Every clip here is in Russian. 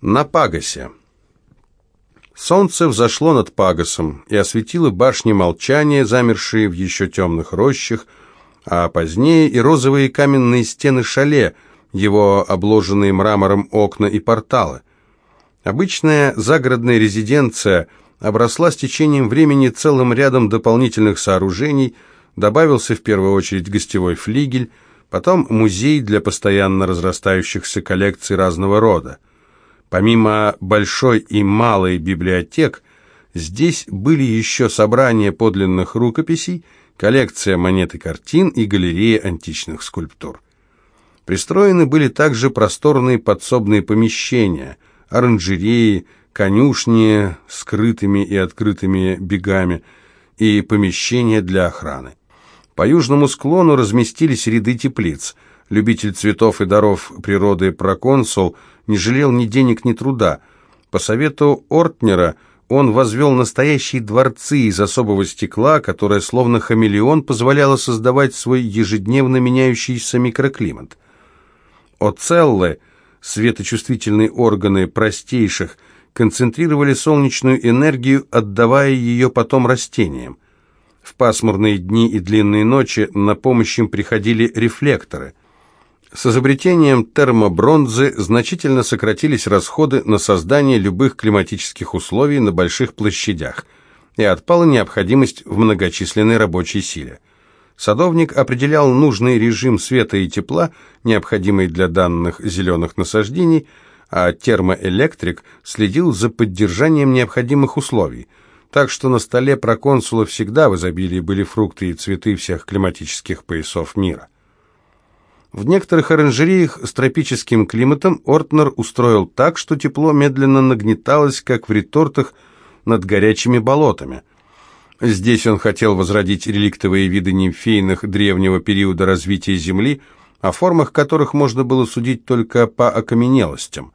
На Пагасе. Солнце взошло над Пагасом и осветило башни молчания, замершие в еще темных рощах, а позднее и розовые каменные стены шале, его обложенные мрамором окна и порталы. Обычная загородная резиденция обросла с течением времени целым рядом дополнительных сооружений, добавился в первую очередь гостевой флигель, потом музей для постоянно разрастающихся коллекций разного рода. Помимо большой и малой библиотек, здесь были еще собрания подлинных рукописей, коллекция монет и картин и галерея античных скульптур. Пристроены были также просторные подсобные помещения, оранжереи, конюшни с скрытыми и открытыми бегами и помещения для охраны. По южному склону разместились ряды теплиц. Любитель цветов и даров природы проконсул не жалел ни денег, ни труда. По совету Ортнера он возвел настоящие дворцы из особого стекла, которое, словно хамелеон, позволяло создавать свой ежедневно меняющийся микроклимат. Оцеллы, светочувствительные органы простейших, концентрировали солнечную энергию, отдавая ее потом растениям. В пасмурные дни и длинные ночи на помощь им приходили рефлекторы. С изобретением термобронзы значительно сократились расходы на создание любых климатических условий на больших площадях, и отпала необходимость в многочисленной рабочей силе. Садовник определял нужный режим света и тепла, необходимый для данных зеленых насаждений, а термоэлектрик следил за поддержанием необходимых условий, так что на столе проконсула всегда в изобилии были фрукты и цветы всех климатических поясов мира. В некоторых оранжереях с тропическим климатом Ортнер устроил так, что тепло медленно нагнеталось, как в ретортах над горячими болотами. Здесь он хотел возродить реликтовые виды нимфейных древнего периода развития Земли, о формах которых можно было судить только по окаменелостям.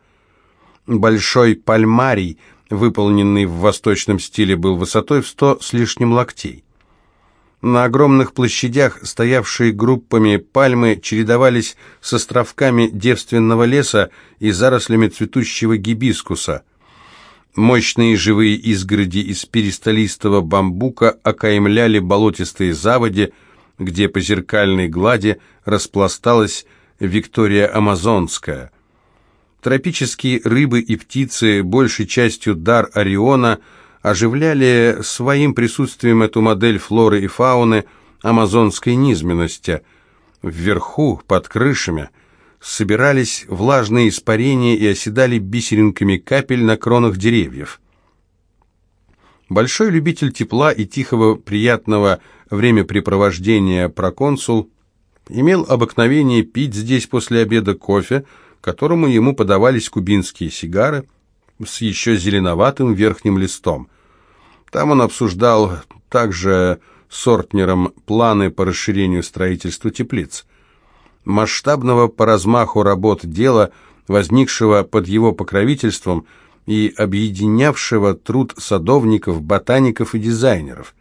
Большой пальмарий, выполненный в восточном стиле, был высотой в сто с лишним локтей. На огромных площадях, стоявшие группами пальмы, чередовались с островками девственного леса и зарослями цветущего гибискуса. Мощные живые изгороди из перистолистого бамбука окаймляли болотистые заводи, где по зеркальной глади распласталась Виктория Амазонская. Тропические рыбы и птицы, большей частью дар Ориона – оживляли своим присутствием эту модель флоры и фауны амазонской низменности. Вверху, под крышами, собирались влажные испарения и оседали бисеринками капель на кронах деревьев. Большой любитель тепла и тихого приятного времяпрепровождения проконсул имел обыкновение пить здесь после обеда кофе, которому ему подавались кубинские сигары с еще зеленоватым верхним листом. Там он обсуждал также с Ортнером планы по расширению строительства теплиц. Масштабного по размаху работ дела, возникшего под его покровительством и объединявшего труд садовников, ботаников и дизайнеров.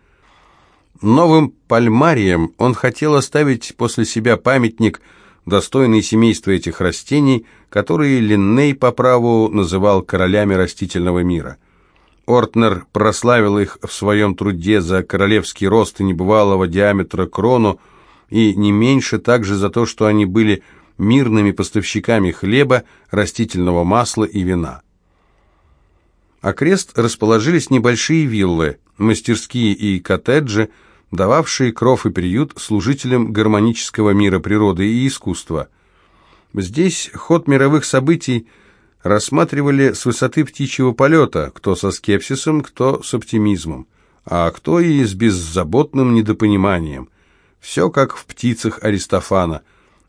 Новым пальмарием он хотел оставить после себя памятник, достойный семейства этих растений, которые Линней по праву называл королями растительного мира. Ортнер прославил их в своем труде за королевский рост и небывалого диаметра крону, и не меньше также за то, что они были мирными поставщиками хлеба, растительного масла и вина. Окрест расположились небольшие виллы, мастерские и коттеджи, дававшие кров и приют служителям гармонического мира природы и искусства. Здесь ход мировых событий – рассматривали с высоты птичьего полета, кто со скепсисом, кто с оптимизмом, а кто и с беззаботным недопониманием. Все как в птицах Аристофана,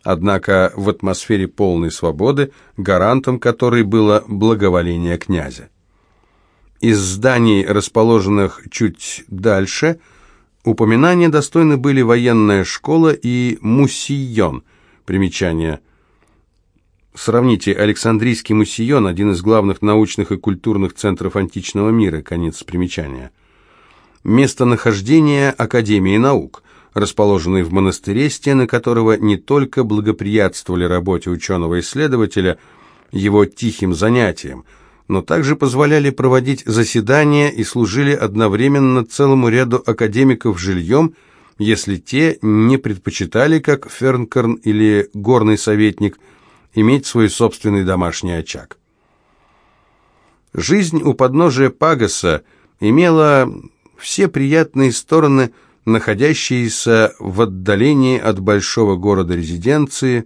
однако в атмосфере полной свободы, гарантом которой было благоволение князя. Из зданий, расположенных чуть дальше, упоминания достойны были военная школа и муссийон, примечание – Сравните Александрийский муссион, один из главных научных и культурных центров античного мира, конец примечания. Местонахождение Академии наук, расположенной в монастыре, стены которого не только благоприятствовали работе ученого-исследователя, его тихим занятиям, но также позволяли проводить заседания и служили одновременно целому ряду академиков жильем, если те не предпочитали, как Фернкорн или горный советник, иметь свой собственный домашний очаг. Жизнь у подножия Пагаса имела все приятные стороны, находящиеся в отдалении от большого города резиденции,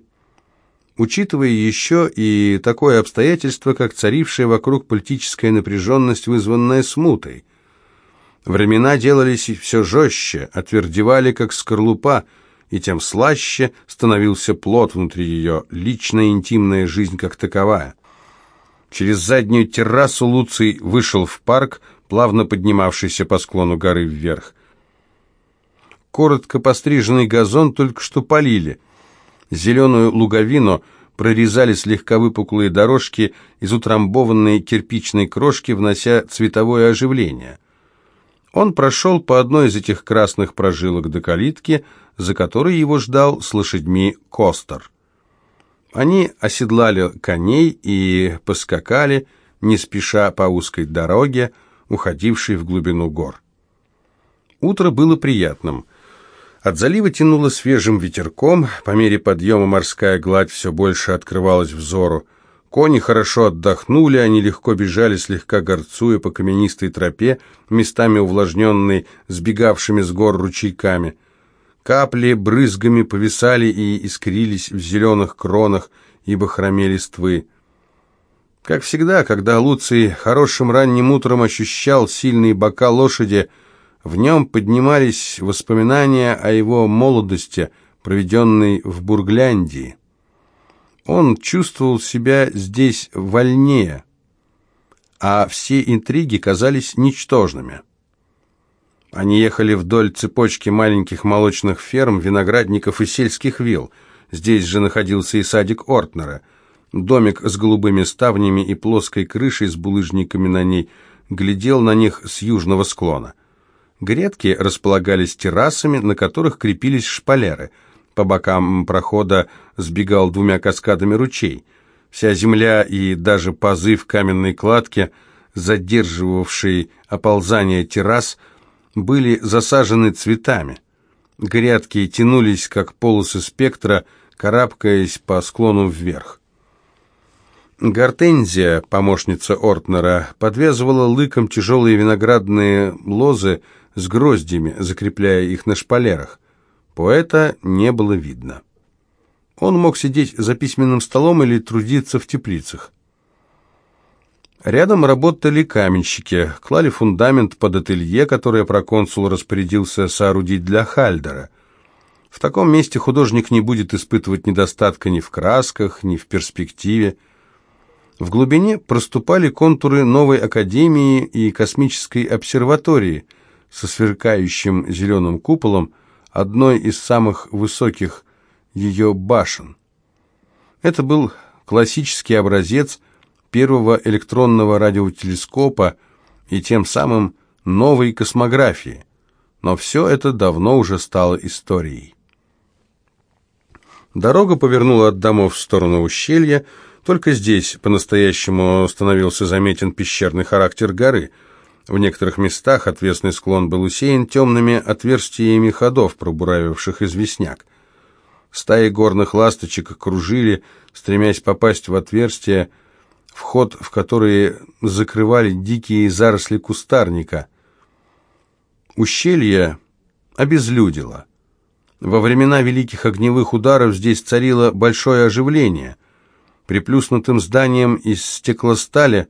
учитывая еще и такое обстоятельство, как царившая вокруг политическая напряженность, вызванная смутой. Времена делались все жестче, отвердевали, как скорлупа, и тем слаще становился плод внутри ее, личная интимная жизнь как таковая. Через заднюю террасу Луций вышел в парк, плавно поднимавшийся по склону горы вверх. Коротко постриженный газон только что полили. Зеленую луговину прорезали слегка выпуклые дорожки из утрамбованной кирпичной крошки, внося цветовое оживление. Он прошел по одной из этих красных прожилок до калитки, за которой его ждал с лошадьми Костер. Они оседлали коней и поскакали, не спеша по узкой дороге, уходившей в глубину гор. Утро было приятным. От залива тянуло свежим ветерком, по мере подъема морская гладь все больше открывалась взору. Кони хорошо отдохнули, они легко бежали, слегка горцуя по каменистой тропе, местами увлажненной сбегавшими с гор ручейками – Капли брызгами повисали и искрились в зеленых кронах, ибо хромели ствы. Как всегда, когда Луций хорошим ранним утром ощущал сильные бока лошади, в нем поднимались воспоминания о его молодости, проведенной в Бургляндии. Он чувствовал себя здесь вольнее, а все интриги казались ничтожными. Они ехали вдоль цепочки маленьких молочных ферм, виноградников и сельских вилл. Здесь же находился и садик Ортнера. Домик с голубыми ставнями и плоской крышей с булыжниками на ней глядел на них с южного склона. Грядки располагались террасами, на которых крепились шпалеры. По бокам прохода сбегал двумя каскадами ручей. Вся земля и даже пазы в каменной кладке, задерживавшие оползание террас, были засажены цветами. Грядки тянулись, как полосы спектра, карабкаясь по склону вверх. Гортензия, помощница Ортнера, подвязывала лыком тяжелые виноградные лозы с гроздями, закрепляя их на шпалерах. Поэта не было видно. Он мог сидеть за письменным столом или трудиться в теплицах. Рядом работали каменщики, клали фундамент под ателье, которое проконсул распорядился соорудить для Хальдера. В таком месте художник не будет испытывать недостатка ни в красках, ни в перспективе. В глубине проступали контуры новой академии и космической обсерватории со сверкающим зеленым куполом, одной из самых высоких ее башен. Это был классический образец – первого электронного радиотелескопа и тем самым новой космографии. Но все это давно уже стало историей. Дорога повернула от домов в сторону ущелья, только здесь по-настоящему становился заметен пещерный характер горы. В некоторых местах отвесный склон был усеян темными отверстиями ходов, пробуравивших известняк. Стаи горных ласточек окружили, стремясь попасть в отверстия, вход в которые закрывали дикие заросли кустарника. Ущелье обезлюдило. Во времена великих огневых ударов здесь царило большое оживление. Приплюснутым зданием из стеклостали,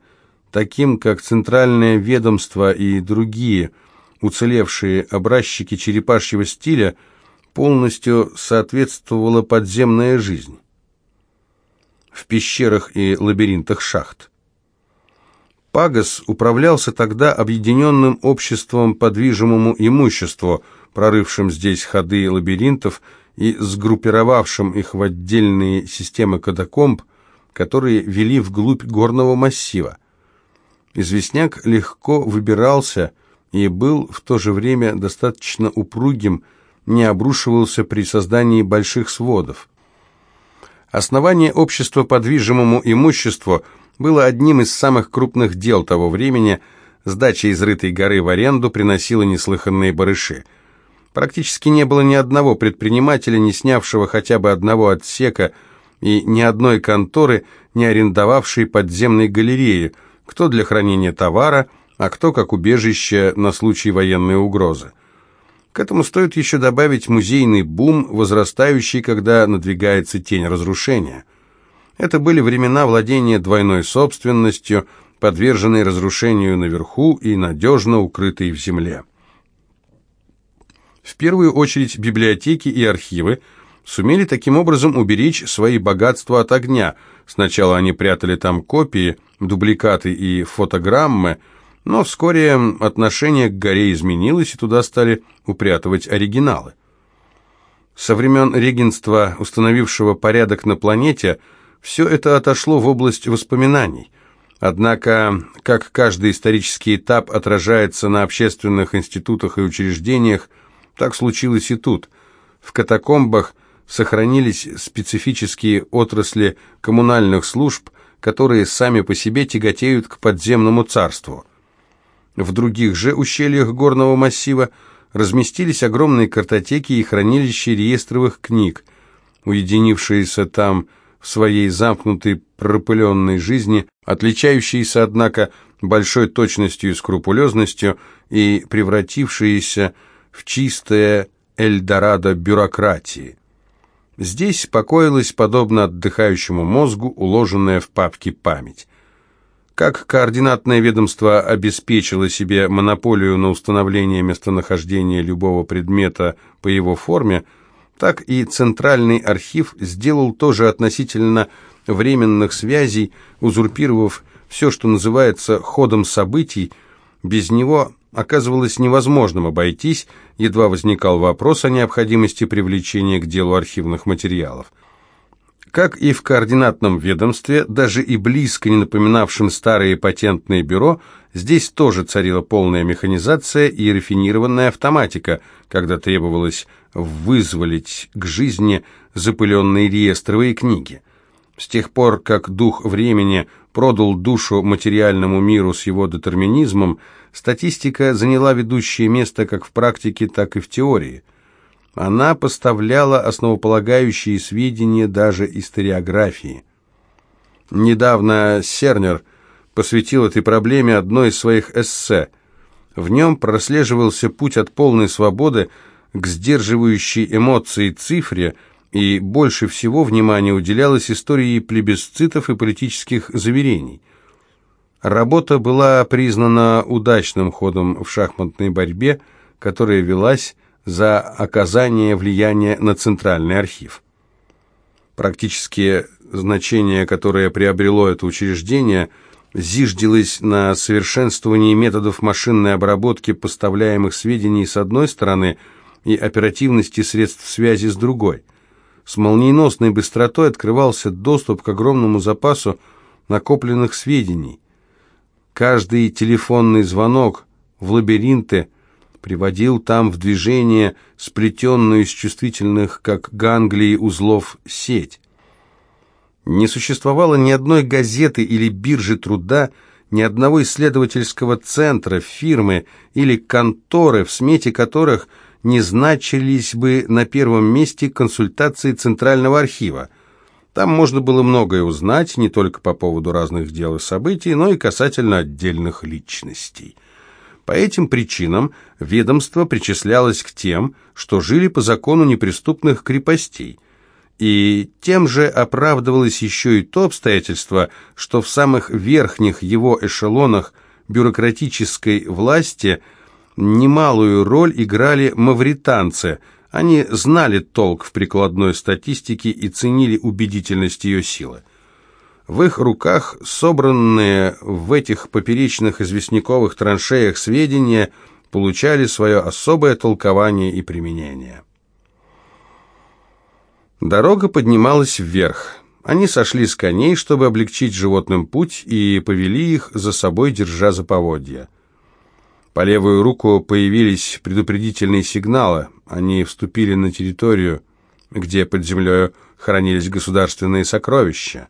таким как Центральное ведомство и другие уцелевшие образчики черепашьего стиля, полностью соответствовала подземная жизнь в пещерах и лабиринтах шахт. Пагас управлялся тогда объединенным обществом по движимому имуществу, прорывшим здесь ходы лабиринтов и сгруппировавшим их в отдельные системы катакомб, которые вели вглубь горного массива. Известняк легко выбирался и был в то же время достаточно упругим, не обрушивался при создании больших сводов. Основание общества по движимому имуществу было одним из самых крупных дел того времени. Сдача изрытой горы в аренду приносила неслыханные барыши. Практически не было ни одного предпринимателя, не снявшего хотя бы одного отсека, и ни одной конторы, не арендовавшей подземной галереи, кто для хранения товара, а кто как убежище на случай военной угрозы. К этому стоит еще добавить музейный бум, возрастающий, когда надвигается тень разрушения. Это были времена владения двойной собственностью, подверженной разрушению наверху и надежно укрытой в земле. В первую очередь библиотеки и архивы сумели таким образом уберечь свои богатства от огня. Сначала они прятали там копии, дубликаты и фотограммы, но вскоре отношение к горе изменилось, и туда стали упрятывать оригиналы. Со времен регенства, установившего порядок на планете, все это отошло в область воспоминаний. Однако, как каждый исторический этап отражается на общественных институтах и учреждениях, так случилось и тут. В катакомбах сохранились специфические отрасли коммунальных служб, которые сами по себе тяготеют к подземному царству – в других же ущельях горного массива разместились огромные картотеки и хранилища реестровых книг, уединившиеся там в своей замкнутой пропыленной жизни, отличающиеся, однако, большой точностью и скрупулезностью и превратившиеся в чистое Эльдорадо бюрократии. Здесь покоилась, подобно отдыхающему мозгу, уложенная в папке память. Как координатное ведомство обеспечило себе монополию на установление местонахождения любого предмета по его форме, так и Центральный архив сделал тоже относительно временных связей, узурпировав все, что называется ходом событий. Без него оказывалось невозможным обойтись, едва возникал вопрос о необходимости привлечения к делу архивных материалов. Как и в координатном ведомстве, даже и близко не напоминавшем старые патентные бюро, здесь тоже царила полная механизация и рафинированная автоматика, когда требовалось вызволить к жизни запыленные реестровые книги. С тех пор, как дух времени продал душу материальному миру с его детерминизмом, статистика заняла ведущее место как в практике, так и в теории – она поставляла основополагающие сведения даже историографии. Недавно Сернер посвятил этой проблеме одной из своих эссе. В нем прослеживался путь от полной свободы к сдерживающей эмоции цифре, и больше всего внимания уделялось истории плебисцитов и политических заверений. Работа была признана удачным ходом в шахматной борьбе, которая велась за оказание влияния на Центральный архив. Практически значение, которое приобрело это учреждение, зиждилось на совершенствовании методов машинной обработки поставляемых сведений с одной стороны и оперативности средств связи с другой. С молниеносной быстротой открывался доступ к огромному запасу накопленных сведений. Каждый телефонный звонок в лабиринты – приводил там в движение сплетенную из чувствительных, как ганглии, узлов сеть. Не существовало ни одной газеты или биржи труда, ни одного исследовательского центра, фирмы или конторы, в смете которых не значились бы на первом месте консультации Центрального архива. Там можно было многое узнать, не только по поводу разных дел и событий, но и касательно отдельных личностей. По этим причинам ведомство причислялось к тем, что жили по закону неприступных крепостей. И тем же оправдывалось еще и то обстоятельство, что в самых верхних его эшелонах бюрократической власти немалую роль играли мавританцы. Они знали толк в прикладной статистике и ценили убедительность ее силы. В их руках собранные в этих поперечных известняковых траншеях сведения получали свое особое толкование и применение. Дорога поднималась вверх. Они сошли с коней, чтобы облегчить животным путь, и повели их за собой, держа за поводья. По левую руку появились предупредительные сигналы. Они вступили на территорию, где под землей хранились государственные сокровища.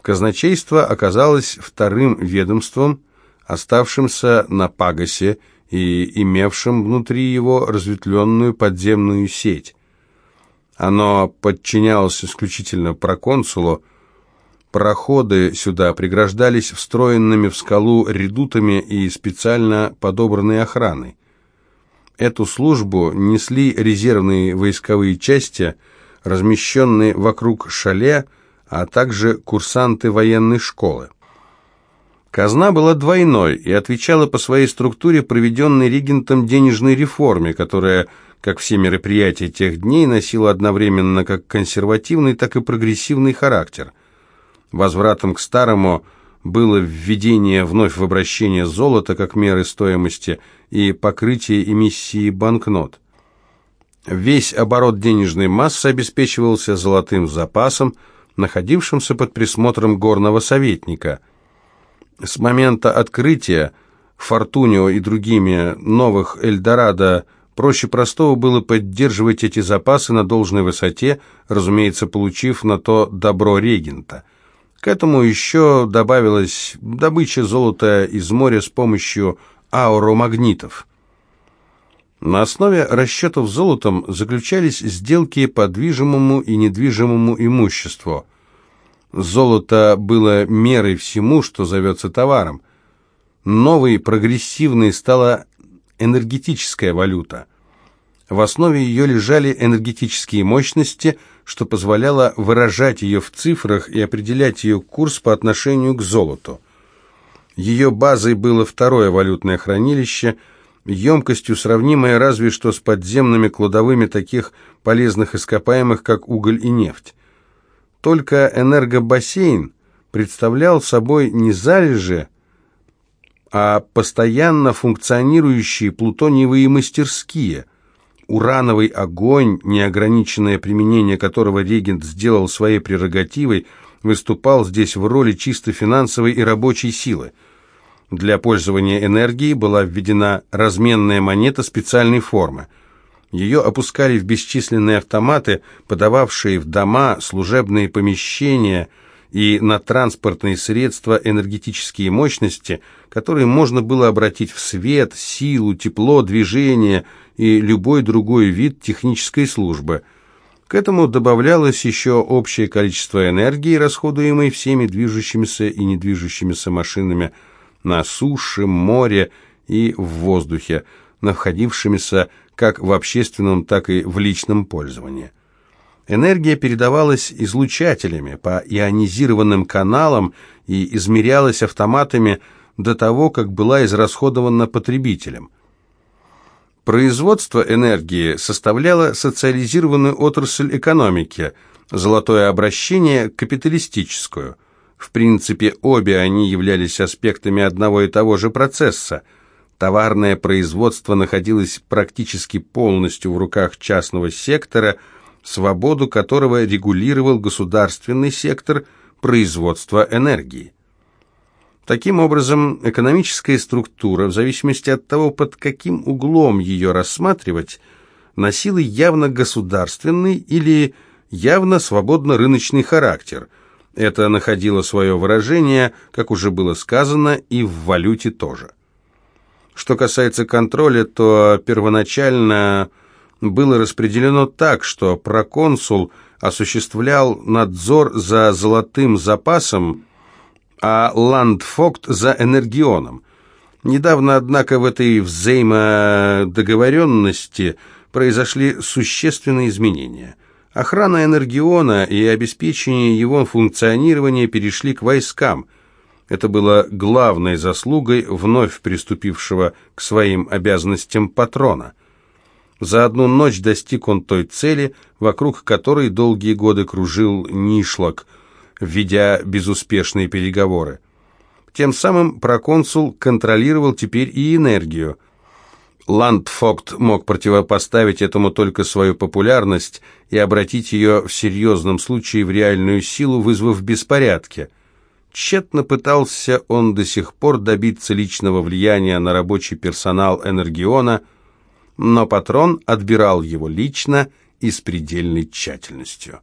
Казначейство оказалось вторым ведомством, оставшимся на Пагасе и имевшим внутри его разветвленную подземную сеть. Оно подчинялось исключительно проконсулу, Проходы сюда преграждались встроенными в скалу редутами и специально подобранной охраной. Эту службу несли резервные войсковые части, размещенные вокруг шале, а также курсанты военной школы. Казна была двойной и отвечала по своей структуре проведенной регентом денежной реформе, которая, как все мероприятия тех дней, носила одновременно как консервативный, так и прогрессивный характер. Возвратом к старому было введение вновь в обращение золота как меры стоимости и покрытие эмиссии банкнот. Весь оборот денежной массы обеспечивался золотым запасом, находившимся под присмотром горного советника. С момента открытия Фортунио и другими новых Эльдорадо проще простого было поддерживать эти запасы на должной высоте, разумеется, получив на то добро регента – к этому еще добавилась добыча золота из моря с помощью ауромагнитов. На основе расчетов золотом заключались сделки по движимому и недвижимому имуществу. Золото было мерой всему, что зовется товаром. Новой прогрессивной стала энергетическая валюта. В основе ее лежали энергетические мощности – что позволяло выражать ее в цифрах и определять ее курс по отношению к золоту. Ее базой было второе валютное хранилище, емкостью сравнимое разве что с подземными кладовыми таких полезных ископаемых, как уголь и нефть. Только энергобассейн представлял собой не залежи, а постоянно функционирующие плутониевые мастерские – урановый огонь, неограниченное применение которого регент сделал своей прерогативой, выступал здесь в роли чисто финансовой и рабочей силы. Для пользования энергией была введена разменная монета специальной формы. Ее опускали в бесчисленные автоматы, подававшие в дома, служебные помещения и на транспортные средства энергетические мощности, которые можно было обратить в свет, силу, тепло, движение и любой другой вид технической службы. К этому добавлялось еще общее количество энергии, расходуемой всеми движущимися и недвижущимися машинами на суше, море и в воздухе, находившимися как в общественном, так и в личном пользовании. Энергия передавалась излучателями по ионизированным каналам и измерялась автоматами до того, как была израсходована потребителем. Производство энергии составляло социализированную отрасль экономики, золотое обращение – капиталистическую. В принципе, обе они являлись аспектами одного и того же процесса. Товарное производство находилось практически полностью в руках частного сектора, свободу которого регулировал государственный сектор производства энергии. Таким образом, экономическая структура, в зависимости от того, под каким углом ее рассматривать, носила явно государственный или явно свободно-рыночный характер. Это находило свое выражение, как уже было сказано, и в валюте тоже. Что касается контроля, то первоначально было распределено так, что проконсул осуществлял надзор за золотым запасом, а Ландфокт за Энергионом. Недавно, однако, в этой взаимодоговоренности произошли существенные изменения. Охрана Энергиона и обеспечение его функционирования перешли к войскам. Это было главной заслугой вновь приступившего к своим обязанностям патрона. За одну ночь достиг он той цели, вокруг которой долгие годы кружил Нишлак – ведя безуспешные переговоры. Тем самым проконсул контролировал теперь и энергию. Ландфокт мог противопоставить этому только свою популярность и обратить ее в серьезном случае в реальную силу, вызвав беспорядки. Тщетно пытался он до сих пор добиться личного влияния на рабочий персонал Энергиона, но патрон отбирал его лично и с предельной тщательностью.